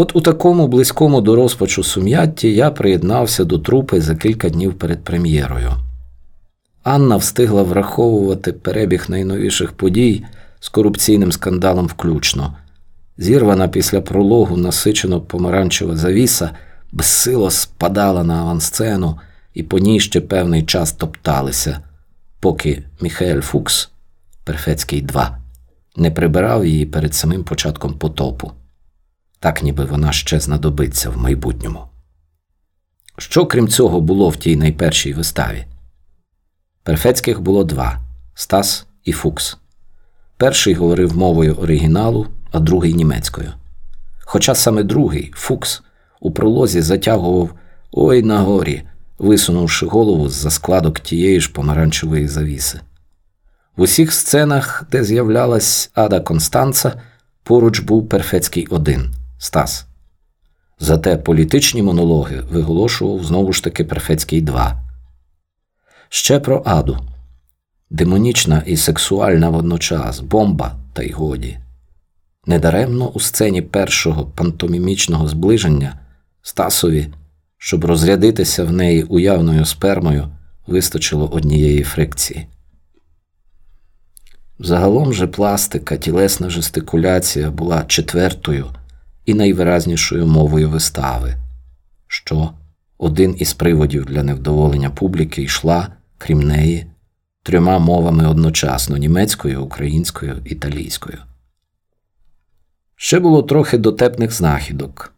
От у такому близькому до розпачу сум'ятті я приєднався до трупи за кілька днів перед прем'єрою. Анна встигла враховувати перебіг найновіших подій з корупційним скандалом включно. Зірвана після прологу насичено помаранчева завіса безсило спадала на авансцену і по ній ще певний час топталися, поки Міхаель Фукс, Перфецький 2, не прибирав її перед самим початком потопу, так ніби вона ще знадобиться в майбутньому. Що крім цього було в тій найпершій виставі? Перфецьких було два Стас і Фукс. Перший говорив мовою оригіналу, а другий німецькою. Хоча саме другий, Фукс, у пролозі затягував Ой на горі, висунувши голову з за складок тієї ж помаранчевої завіси. В усіх сценах, де з'являлась Ада Констанца, поруч був Перфецький один Стас. Зате політичні монологи виголошував знову ж таки Перфецький 2. Ще про Аду. Демонічна і сексуальна водночас, бомба, та й годі. Недаремно у сцені першого пантомімічного зближення Стасові, щоб розрядитися в неї уявною спермою, вистачило однієї фрикції. Загалом же пластика, тілесна жестикуляція була четвертою і найвиразнішою мовою вистави, що один із приводів для невдоволення публіки йшла, крім неї, трьома мовами одночасно німецькою, українською, італійською. Ще було трохи дотепних знахідок,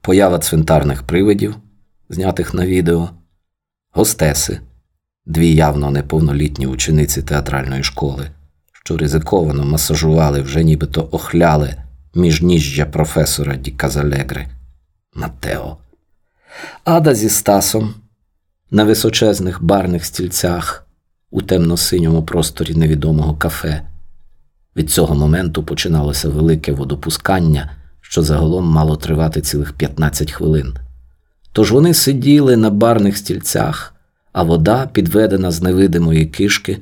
поява цвинтарних привидів, знятих на відео, гостеси, дві явно неповнолітні учениці театральної школи, що ризиковано масажували вже нібито охляли міжніжжя професора Ді Казалегри Матео, Ада зі Стасом на височезних барних стільцях у темно-синьому просторі невідомого кафе. Від цього моменту починалося велике водопускання, що загалом мало тривати цілих 15 хвилин. Тож вони сиділи на барних стільцях, а вода, підведена з невидимої кишки,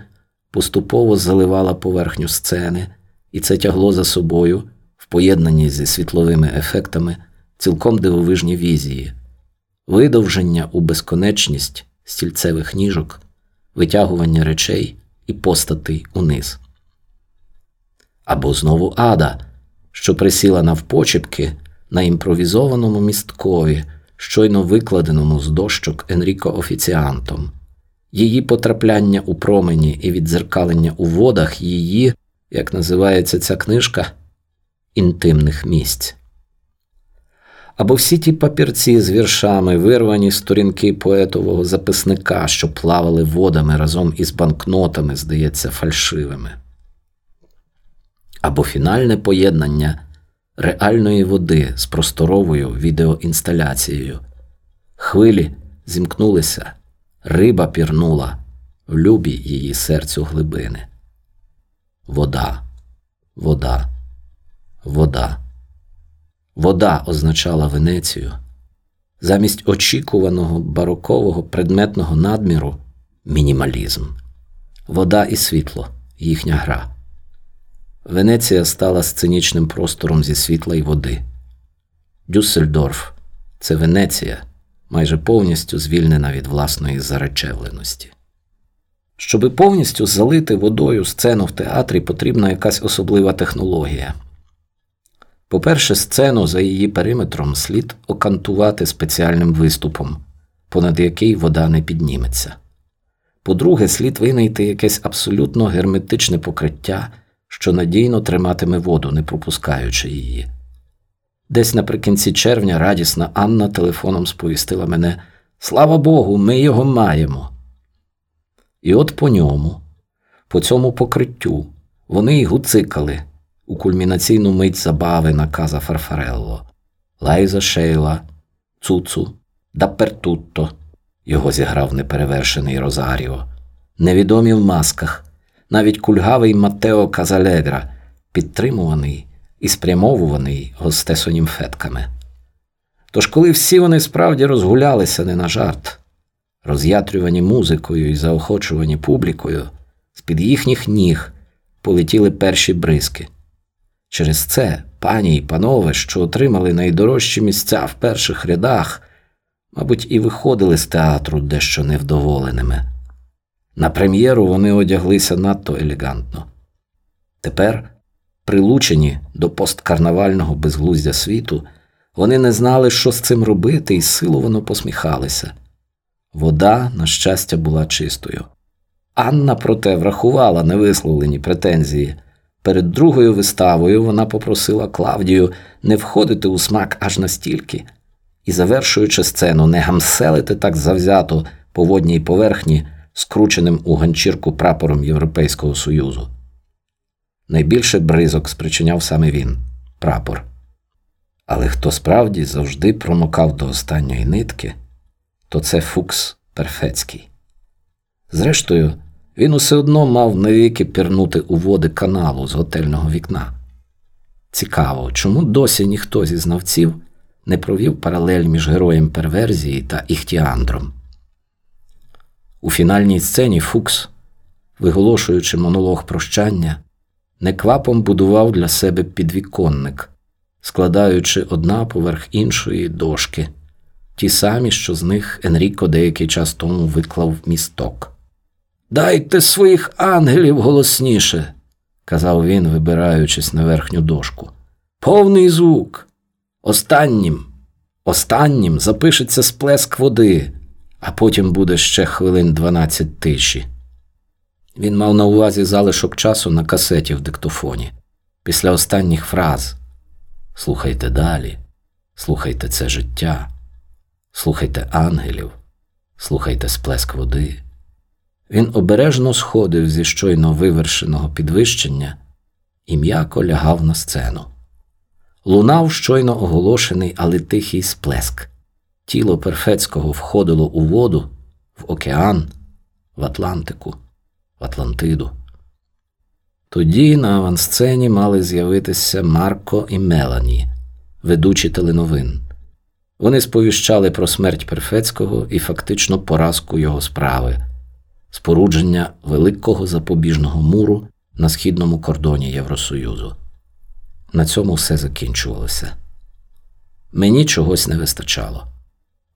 поступово заливала поверхню сцени, і це тягло за собою, в поєднанні зі світловими ефектами, цілком дивовижні візії, видовження у безконечність стільцевих ніжок, витягування речей і постатей униз або знову ада, що присіла навпочепки на імпровізованому місткові, щойно викладеному з дощок Енріко офіціантом. Її потрапляння у промені і віддзеркалення у водах її, як називається ця книжка, інтимних місць. Або всі ті папірці з віршами, вирвані сторінки поетового записника, що плавали водами разом із банкнотами, здається, фальшивими або фінальне поєднання реальної води з просторовою відеоінсталяцією. Хвилі зімкнулися, риба пірнула в любі її серцю глибини. Вода, вода, вода. Вода означала Венецію. Замість очікуваного барокового предметного надміру мінімалізм. Вода і світло їхня гра. Венеція стала сценічним простором зі світла й води. Дюссельдорф це Венеція, майже повністю звільнена від власної заречевленості. Щоби повністю залити водою сцену в театрі, потрібна якась особлива технологія. По-перше, сцену за її периметром слід окантувати спеціальним виступом, понад який вода не підніметься. По-друге, слід винайти якесь абсолютно герметичне покриття що надійно триматиме воду, не пропускаючи її. Десь наприкінці червня радісна Анна телефоном сповістила мене Слава Богу, ми його маємо. І от по ньому, по цьому покриттю, вони й гуцикали у кульмінаційну мить забави наказа Фарфарелло, Лайза Шейла, Цуцу, Дапертутто, його зіграв неперевершений Розаріо, невідомі в масках навіть кульгавий Матео Казалегра, підтримуваний і спрямовуваний гостесонімфетками. Тож, коли всі вони справді розгулялися не на жарт, роз'ятрювані музикою і заохочувані публікою, з під їхніх ніг полетіли перші бризки. Через це пані й панове, що отримали найдорожчі місця в перших рядах, мабуть, і виходили з театру дещо невдоволеними. На прем'єру вони одяглися надто елегантно. Тепер, прилучені до посткарнавального безглуздя світу, вони не знали, що з цим робити, і силовано посміхалися. Вода, на щастя, була чистою. Анна, проте, врахувала невисловлені претензії. Перед другою виставою вона попросила Клавдію не входити у смак аж настільки, і, завершуючи сцену, не гамселити так завзято по водній поверхні, скрученим у ганчірку прапором Європейського Союзу. Найбільше бризок спричиняв саме він прапор. Але хто справді завжди промокав до останньої нитки, то це Фукс Перфецький. Зрештою, він усе одно мав навіки пірнути у води каналу з готельного вікна. Цікаво, чому досі ніхто зі знавців не провів паралель між героєм перверзії та Іхтіандром. У фінальній сцені Фукс, виголошуючи монолог прощання, неквапом будував для себе підвіконник, складаючи одна поверх іншої дошки, ті самі, що з них Енріко деякий час тому виклав місток. Дайте своїх ангелів голосніше, казав він, вибираючись на верхню дошку. Повний звук. Останнім, останнім запишеться сплеск води, а потім буде ще хвилин дванадцять тиші. Він мав на увазі залишок часу на касеті в диктофоні. Після останніх фраз Слухайте далі, слухайте це життя, слухайте ангелів, слухайте сплеск води. Він обережно сходив зі щойно вивершеного підвищення і м'яко лягав на сцену. Лунав щойно оголошений, але тихий сплеск. Тіло перфецького входило у воду, в океан, в Атлантику, в Атлантиду. Тоді на авансцені мали з'явитися Марко і Мелані, ведучі теленовин. Вони сповіщали про смерть Перфецького і фактично поразку його справи, спорудження великого запобіжного муру на східному кордоні Євросоюзу. На цьому все закінчувалося. Мені чогось не вистачало.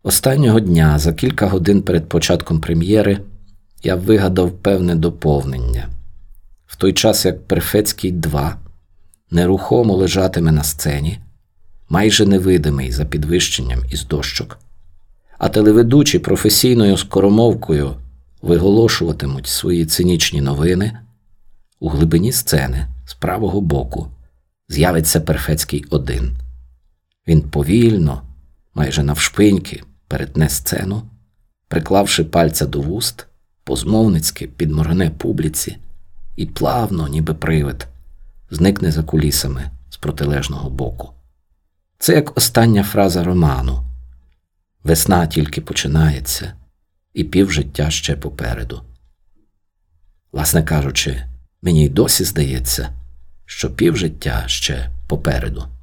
Останнього дня, за кілька годин перед початком прем'єри, я вигадав певне доповнення. В той час як Перфецький 2 нерухомо лежатиме на сцені, майже невидимий за підвищенням із дощок, а телеведучі професійною скоромовкою виголошуватимуть свої цинічні новини, у глибині сцени з правого боку з'явиться Перфецький один. Він повільно, майже навшпиньки, перетне сцену, приклавши пальця до вуст, позмовницьки підморгне публіці і плавно, ніби привид, зникне за кулісами з протилежного боку. Це як остання фраза роману Весна тільки починається, і півжиття ще попереду. Власне кажучи, мені й досі здається, що півжиття ще попереду.